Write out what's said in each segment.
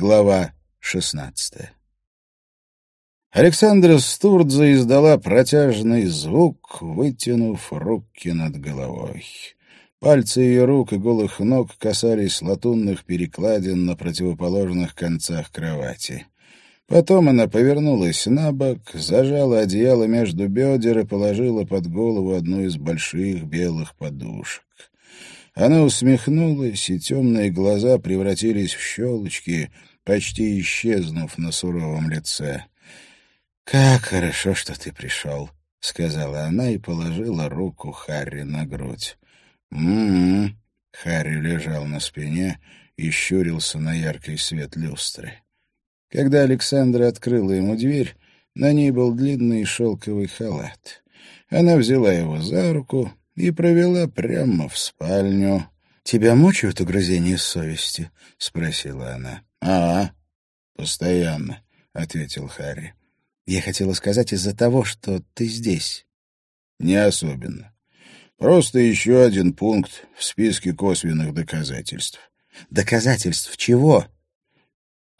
Глава шестнадцатая. Александра Стурдза издала протяжный звук, вытянув руки над головой. Пальцы ее рук и голых ног касались латунных перекладин на противоположных концах кровати. Потом она повернулась на бок, зажала одеяло между бедер и положила под голову одну из больших белых подушек. Она усмехнулась, и темные глаза превратились в щелочки, почти исчезнув на суровом лице. «Как хорошо, что ты пришел», — сказала она и положила руку Харри на грудь. «М-м-м». Харри лежал на спине и щурился на яркий свет люстры. Когда Александра открыла ему дверь, на ней был длинный шелковый халат. Она взяла его за руку и провела прямо в спальню. «Тебя мучают угрызения совести?» — спросила она. «А, постоянно», — ответил Харри. «Я хотела сказать из-за того, что ты здесь». «Не особенно. Просто еще один пункт в списке косвенных доказательств». «Доказательств чего?»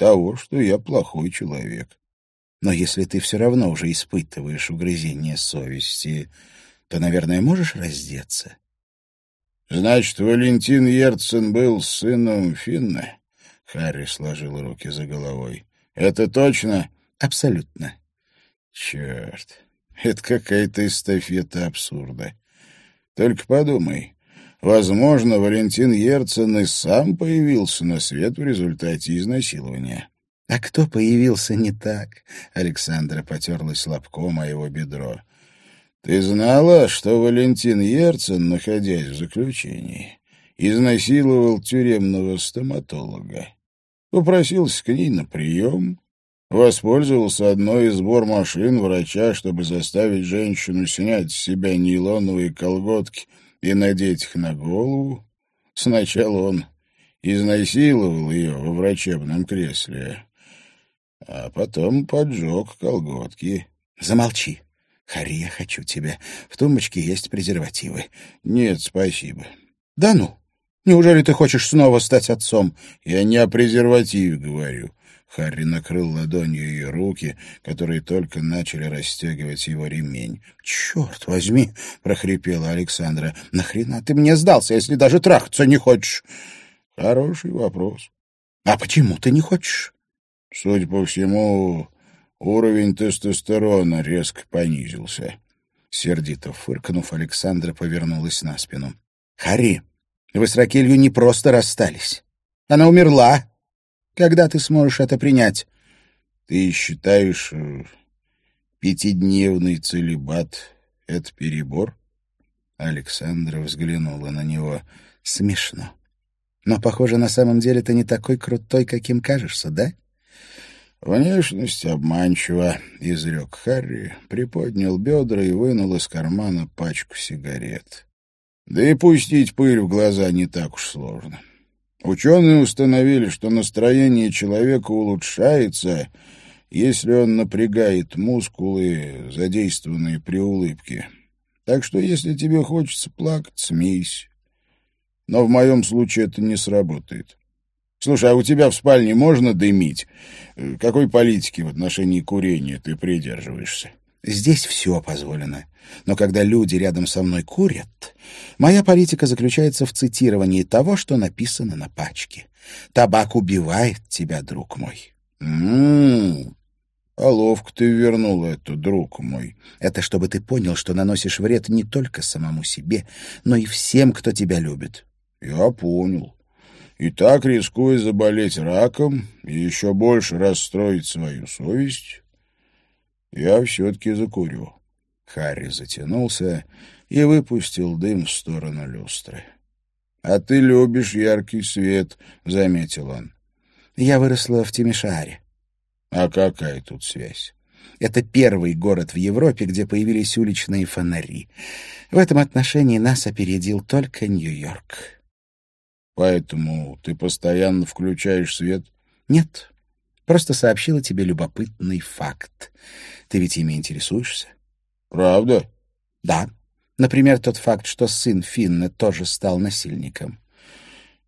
того, что я плохой человек. Но если ты все равно уже испытываешь угрызение совести, то, наверное, можешь раздеться. Значит, Валентин Ерцен был сыном Финна? Харри сложил руки за головой. Это точно? Абсолютно. Черт, это какая-то эстафета абсурда. Только подумай, Возможно, Валентин Ерцен и сам появился на свет в результате изнасилования. «А кто появился не так?» — Александра потерлась лобком о его бедро. «Ты знала, что Валентин Ерцен, находясь в заключении, изнасиловал тюремного стоматолога? Попросился к ней на прием, воспользовался одной из машин врача, чтобы заставить женщину снять с себя нейлоновые колготки — и надеть их на голову. Сначала он изнасиловал ее во врачебном кресле, а потом поджег колготки. — Замолчи. Хари, я хочу тебя. В тумбочке есть презервативы. — Нет, спасибо. — Да ну? Неужели ты хочешь снова стать отцом? — Я не о презервативе говорю. Харри накрыл ладонью ее руки, которые только начали расстегивать его ремень. «Черт возьми!» — прохрипела Александра. «Нахрена ты мне сдался, если даже трахаться не хочешь?» «Хороший вопрос». «А почему ты не хочешь?» «Судя по всему, уровень тестостерона резко понизился». Сердито фыркнув, Александра повернулась на спину. «Харри, вы с Ракелью не просто расстались. Она умерла, когда ты сможешь это принять? Ты считаешь, э, пятидневный целебат — это перебор? Александра взглянула на него. Смешно. Но, похоже, на самом деле ты не такой крутой, каким кажешься, да? «Внешность обманчива», — изрек Харри, приподнял бедра и вынул из кармана пачку сигарет. «Да и пустить пыль в глаза не так уж сложно. Ученые установили, что настроение человека улучшается, если он напрягает мускулы, задействованные при улыбке. Так что если тебе хочется плакать, смейся. Но в моем случае это не сработает. Слушай, а у тебя в спальне можно дымить? Какой политики в отношении курения ты придерживаешься? Здесь все позволено. Но когда люди рядом со мной курят, моя политика заключается в цитировании того, что написано на пачке. Табак убивает тебя, друг мой. М-м. А ловко ты вернул это, друг мой. Это чтобы ты понял, что наносишь вред не только самому себе, но и всем, кто тебя любит. Я понял. И так, рискуя заболеть раком и еще больше расстроить свою совесть, я все-таки закурю. Харри затянулся и выпустил дым в сторону люстры. — А ты любишь яркий свет, — заметил он. — Я выросла в Тимишаре. — А какая тут связь? Это первый город в Европе, где появились уличные фонари. В этом отношении нас опередил только Нью-Йорк. — Поэтому ты постоянно включаешь свет? — Нет, просто сообщила тебе любопытный факт. Ты ведь ими интересуешься? Правда? Да. Например, тот факт, что сын Финна тоже стал насильником.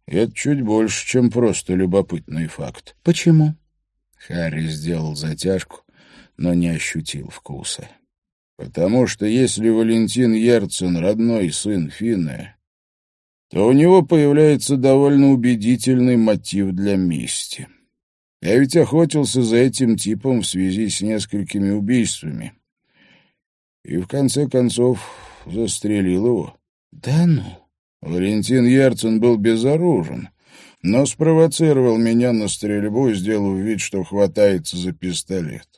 Это чуть больше, чем просто любопытный факт. Почему? Харри сделал затяжку, но не ощутил вкуса. Потому что если Валентин Ерцен родной сын Финны, то у него появляется довольно убедительный мотив для мести. Я ведь охотился за этим типом в связи с несколькими убийствами. И в конце концов застрелил его. Да ну? Валентин Ерцен был безоружен, но спровоцировал меня на стрельбу, сделав вид, что хватается за пистолет.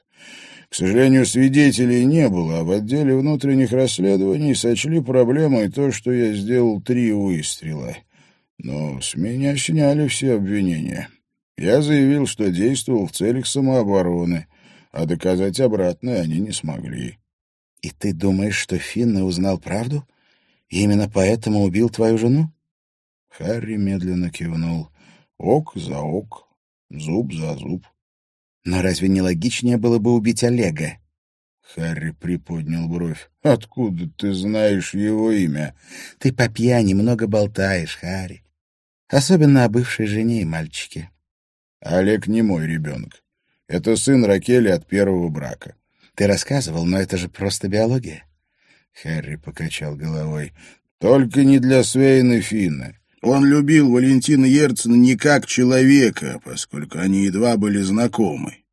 К сожалению, свидетелей не было, а в отделе внутренних расследований сочли проблемой то, что я сделал три выстрела. Но с меня сняли все обвинения. Я заявил, что действовал в целях самообороны, а доказать обратное они не смогли. — И ты думаешь, что Финна узнал правду? И именно поэтому убил твою жену? Харри медленно кивнул. Ок за ок, зуб за зуб. Но разве не логичнее было бы убить Олега? Харри приподнял бровь. «Откуда ты знаешь его имя?» «Ты по пьяни много болтаешь, Харри. Особенно о бывшей жене и мальчике». «Олег не мой ребенок. Это сын Ракели от первого брака». «Ты рассказывал, но это же просто биология». Харри покачал головой. «Только не для Свейна Финна. Он любил Валентина Ерцена не как человека, поскольку они едва были знакомы.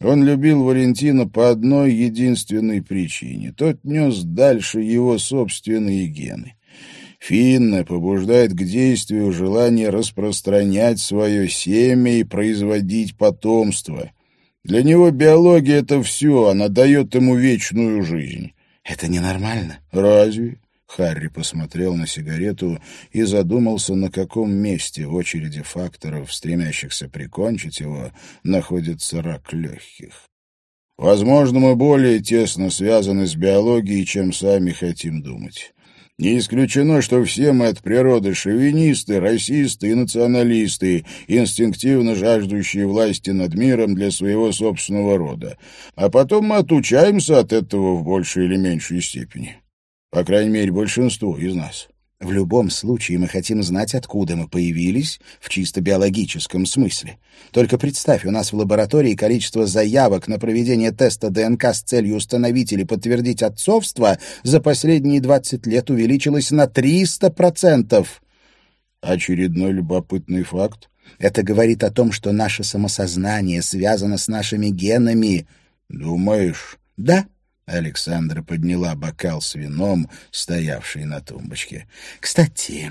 Он любил Валентина по одной единственной причине. Тот нес дальше его собственные гены. Финна побуждает к действию желание распространять свое семя и производить потомство. Для него биология — это все, она дает ему вечную жизнь. Это ненормально. Разве? Харри посмотрел на сигарету и задумался, на каком месте в очереди факторов, стремящихся прикончить его, находится рак легких. Возможно, мы более тесно связаны с биологией, чем сами хотим думать. Не исключено, что все мы от природы шовинисты, расисты и националисты, инстинктивно жаждущие власти над миром для своего собственного рода. А потом мы отучаемся от этого в большей или меньшей степени. По крайней мере, большинство из нас. В любом случае мы хотим знать, откуда мы появились в чисто биологическом смысле. Только представь, у нас в лаборатории количество заявок на проведение теста ДНК с целью установить или подтвердить отцовство за последние 20 лет увеличилось на 300%. Очередной любопытный факт. Это говорит о том, что наше самосознание связано с нашими генами. Думаешь? Да. Александра подняла бокал с вином, стоявший на тумбочке. «Кстати,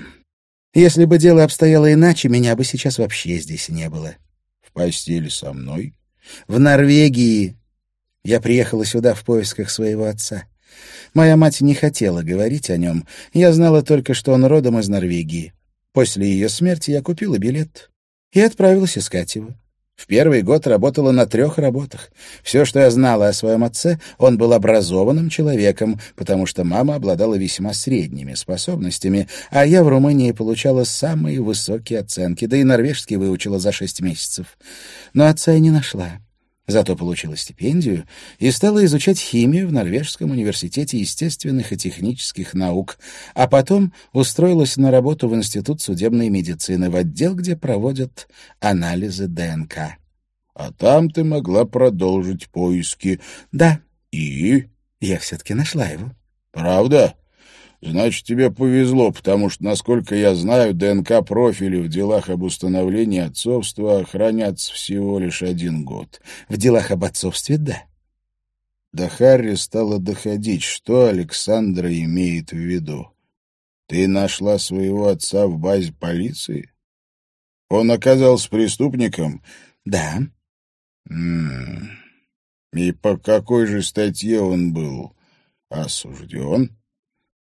если бы дело обстояло иначе, меня бы сейчас вообще здесь не было». «В постели со мной?» «В Норвегии. Я приехала сюда в поисках своего отца. Моя мать не хотела говорить о нем. Я знала только, что он родом из Норвегии. После ее смерти я купила билет и отправилась искать его. В первый год работала на трех работах. Все, что я знала о своем отце, он был образованным человеком, потому что мама обладала весьма средними способностями, а я в Румынии получала самые высокие оценки, да и норвежский выучила за шесть месяцев. Но отца я не нашла. Зато получила стипендию и стала изучать химию в Норвежском университете естественных и технических наук, а потом устроилась на работу в Институт судебной медицины в отдел, где проводят анализы ДНК. А там ты могла продолжить поиски. Да. И? Я все-таки нашла его. Правда? Значит, тебе повезло, потому что, насколько я знаю, ДНК-профили в делах об установлении отцовства хранятся всего лишь один год. В делах об отцовстве — да. До Харри стало доходить, что Александра имеет в виду. Ты нашла своего отца в базе полиции? Он оказался преступником? Да. М -м. И по какой же статье он был осужден?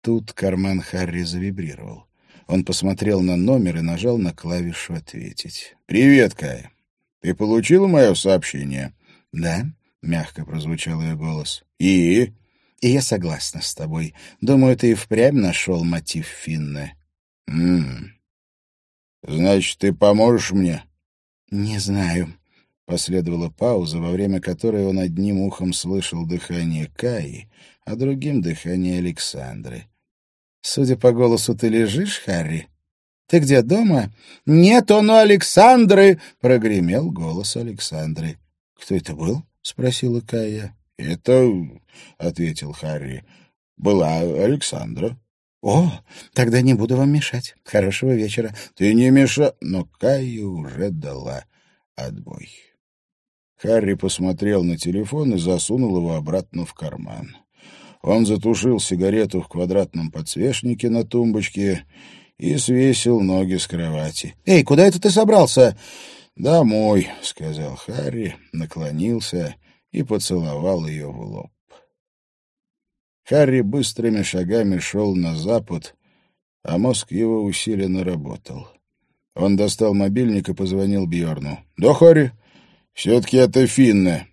Тут карман Харри завибрировал. Он посмотрел на номер и нажал на клавишу «Ответить». «Привет, Кая. Ты получила мое сообщение?» «Да», — мягко прозвучал ее голос. «И?» «И я согласна с тобой. Думаю, ты и впрямь нашел мотив Финны». «М Значит, ты поможешь мне?» «Не знаю». Последовала пауза, во время которой он одним ухом слышал дыхание Каи, а другим — дыхание Александры. Судя по голосу, ты лежишь, Харри? Ты где, дома?» «Нет, он у Александры!» — прогремел голос Александры. «Кто это был?» — спросила Кая. «Это...» — ответил Харри. «Была Александра». «О, тогда не буду вам мешать. Хорошего вечера». «Ты не меша...» Но Кая уже дала отбой. Харри посмотрел на телефон и засунул его обратно в карман. Он затушил сигарету в квадратном подсвечнике на тумбочке и свесил ноги с кровати. «Эй, куда это ты собрался?» «Домой», — сказал Харри, наклонился и поцеловал ее в лоб. Харри быстрыми шагами шел на запад, а мозг его усиленно работал. Он достал мобильник и позвонил Бьорну. «Да, Харри, все-таки это Финне».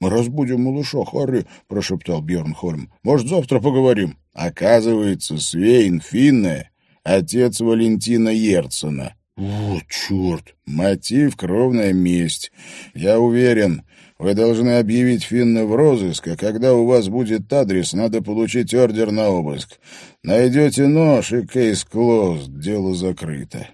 «Мы разбудим малыша, Харри», — прошептал Бьорн Хольм. «Может, завтра поговорим?» Оказывается, Свейн Финне — отец Валентина Ерцена. «О, черт!» «Мотив — кровная месть. Я уверен, вы должны объявить Финна в розыск, а когда у вас будет адрес, надо получить ордер на обыск. Найдете нож и кейс клоз, дело закрыто».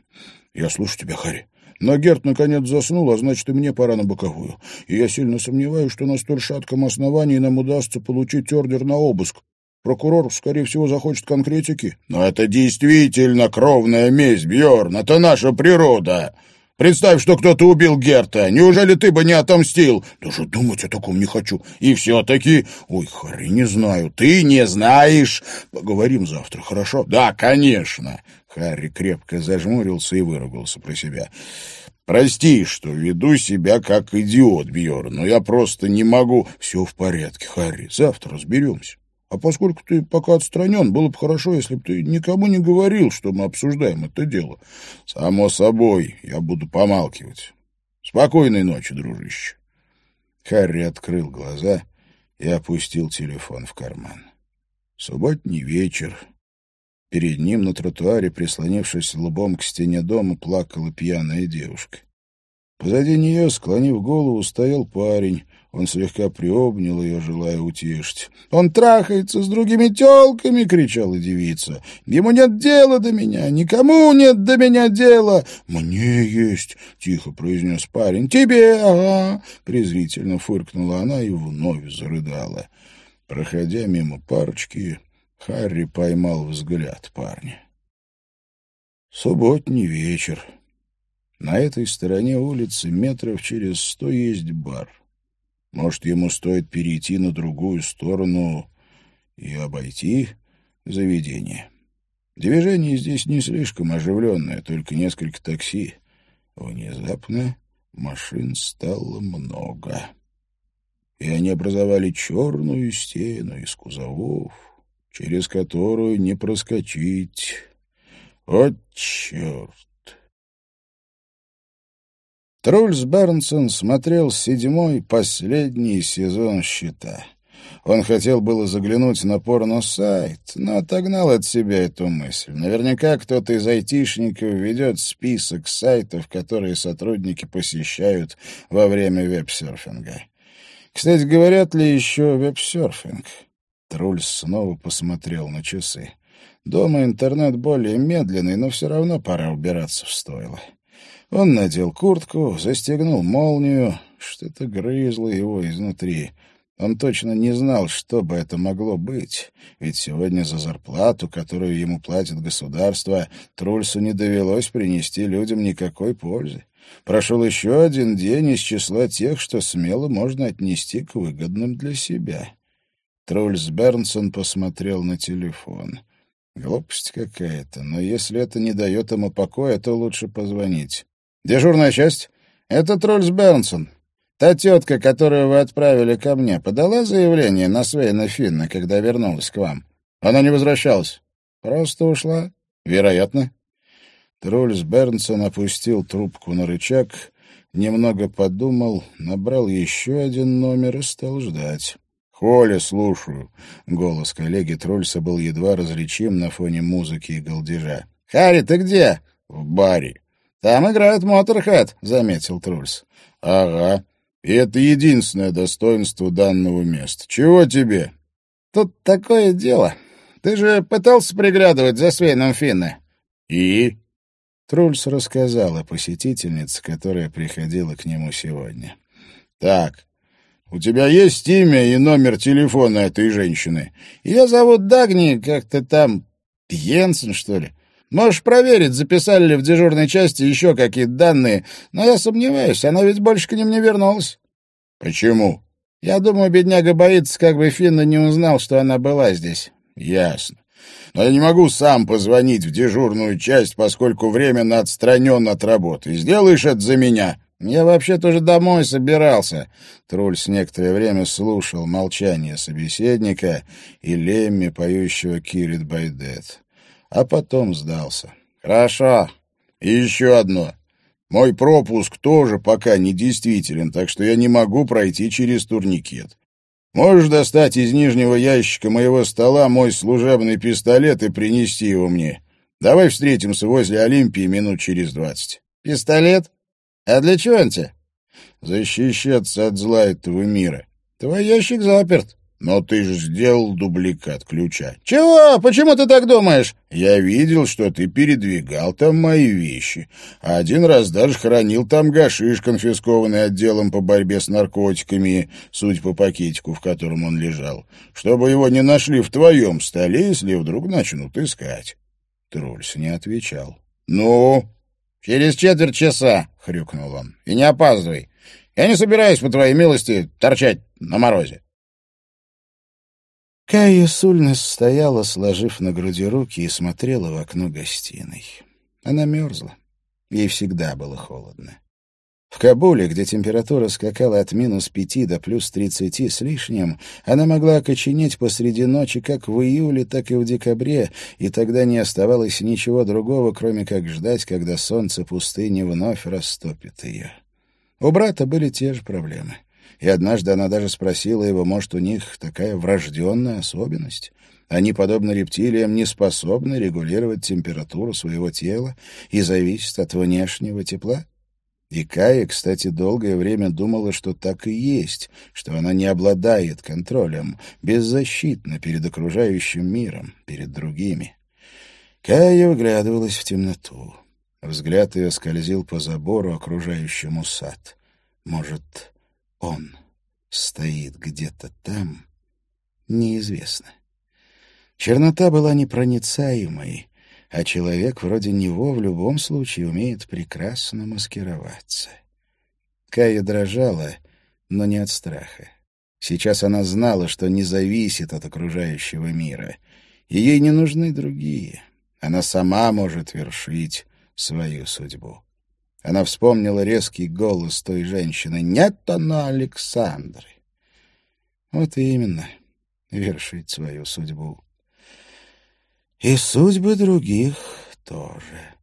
«Я слушаю тебя, Харри. Но Герт наконец заснул, а значит, и мне пора на боковую. И я сильно сомневаюсь, что на столь шатком основании нам удастся получить ордер на обыск. Прокурор, скорее всего, захочет конкретики. Но это действительно кровная месть, Бьорн. Это наша природа. Представь, что кто-то убил Герта. Неужели ты бы не отомстил? Даже думать о таком не хочу. И все-таки... Ой, Харри, не знаю. Ты не знаешь. Поговорим завтра, хорошо? Да, конечно. Харри крепко зажмурился и выругался про себя. «Прости, что веду себя как идиот, Бьорн, но я просто не могу...» «Все в порядке, Харри, завтра разберемся. А поскольку ты пока отстранен, было бы хорошо, если бы ты никому не говорил, что мы обсуждаем это дело. Само собой, я буду помалкивать. Спокойной ночи, дружище». Харри открыл глаза и опустил телефон в карман. Субботний вечер, Перед ним на тротуаре, прислонившись лбом к стене дома, плакала пьяная девушка. Позади нее, склонив голову, стоял парень. Он слегка приобнял ее, желая утешить. «Он трахается с другими телками!» — кричала девица. «Ему нет дела до меня! Никому нет до меня дела!» «Мне есть!» — тихо произнес парень. «Тебе! Ага!» — презрительно фыркнула она и вновь зарыдала. Проходя мимо парочки, Харри поймал взгляд парня. Субботний вечер. На этой стороне улицы метров через сто есть бар. Может, ему стоит перейти на другую сторону и обойти заведение. Движение здесь не слишком оживленное, только несколько такси. Внезапно машин стало много. И они образовали черную стену из кузовов, через которую не проскочить. О, черт! Трульс Бернсон смотрел седьмой, последний сезон «Щита». Он хотел было заглянуть на порно-сайт, но отогнал от себя эту мысль. Наверняка кто-то из айтишников ведет список сайтов, которые сотрудники посещают во время веб-серфинга. Кстати, говорят ли еще веб-серфинг? Трульс снова посмотрел на часы. Дома интернет более медленный, но все равно пора убираться в стойло. Он надел куртку, застегнул молнию. Что-то грызло его изнутри. Он точно не знал, что бы это могло быть, ведь сегодня за зарплату, которую ему платит государство, Трульсу не довелось принести людям никакой пользы. Прошел еще один день из числа тех, что смело можно отнести к выгодным для себя. Трульс Бернсон посмотрел на телефон. Глупость какая-то, но если это не дает ему покоя, то лучше позвонить. «Дежурная часть? Это Трульс Бернсон. Та тетка, которую вы отправили ко мне, подала заявление на Свейна Финна, когда вернулась к вам? Она не возвращалась. Просто ушла? Вероятно». Трульс Бернсон опустил трубку на рычаг, немного подумал, набрал еще один номер и стал ждать. «Холя, слушаю». Голос коллеги Трольса был едва различим на фоне музыки и галдежа. «Харри, ты где?» «В баре». «Там играет Моторхед», — заметил Трульс. «Ага. И это единственное достоинство данного места. Чего тебе?» «Тут такое дело. Ты же пытался приглядывать за Свейном Финне?» «И?» Трульс рассказал о посетительнице, которая приходила к нему сегодня. «Так, у тебя есть имя и номер телефона этой женщины? Ее зовут Дагни, как-то там... Йенсен, что ли? Можешь проверить, записали ли в дежурной части еще какие-то данные, но я сомневаюсь, она ведь больше к ним не вернулась». «Почему?» «Я думаю, бедняга боится, как бы Финна не узнал, что она была здесь». «Ясно. Но я не могу сам позвонить в дежурную часть, поскольку временно отстранен от работы. Сделаешь это за меня?» «Я вообще тоже домой собирался». Трульс некоторое время слушал молчание собеседника и Лемми, поющего «Кирит Байдет». А потом сдался. «Хорошо. И еще одно. Мой пропуск тоже пока не действителен, так что я не могу пройти через турникет. Можешь достать из нижнего ящика моего стола мой служебный пистолет и принести его мне. Давай встретимся возле Олимпии минут через двадцать. Пистолет? А для чего он тебе? Защищаться от зла этого мира. Твой ящик заперт. Но ты же сделал дубликат ключа. Чего? Почему ты так думаешь? Я видел, что ты передвигал там мои вещи. Один раз даже хранил там гашиш, конфискованный отделом по борьбе с наркотиками, суть по пакетику, в котором он лежал, чтобы его не нашли в твоем столе, если вдруг начнут искать. Трульс не отвечал. «Ну?» «Через четверть часа», — хрюкнул он. «И не опаздывай. Я не собираюсь, по твоей милости, торчать на морозе». Кайя Сульнес стояла, сложив на груди руки, и смотрела в окно гостиной. Она мерзла. Ей всегда было холодно. В Кабуле, где температура скакала от минус пяти до плюс тридцати с лишним, она могла окоченеть посреди ночи как в июле, так и в декабре, и тогда не оставалось ничего другого, кроме как ждать, когда солнце пустыни вновь растопит ее. У брата были те же проблемы и однажды она даже спросила его, может, у них такая врожденная особенность. Они, подобно рептилиям, не способны регулировать температуру своего тела и зависят от внешнего тепла. И Кая, кстати, долгое время думала, что так и есть, что она не обладает контролем, беззащитна перед окружающим миром, перед другими. Кая вглядывалась в темноту. Взгляд ее скользил по забору, окружающему сад. Может, он стоит где-то там, неизвестно. Чернота была непроницаемой, а человек вроде него в любом случае умеет прекрасно маскироваться. Кая дрожала, но не от страха. Сейчас она знала, что не зависит от окружающего мира, и ей не нужны другие. Она сама может вершить свою судьбу. Она вспомнила резкий голос той женщины. «Нет она Александры!» Вот именно, вершить свою судьбу. И судьбы других тоже.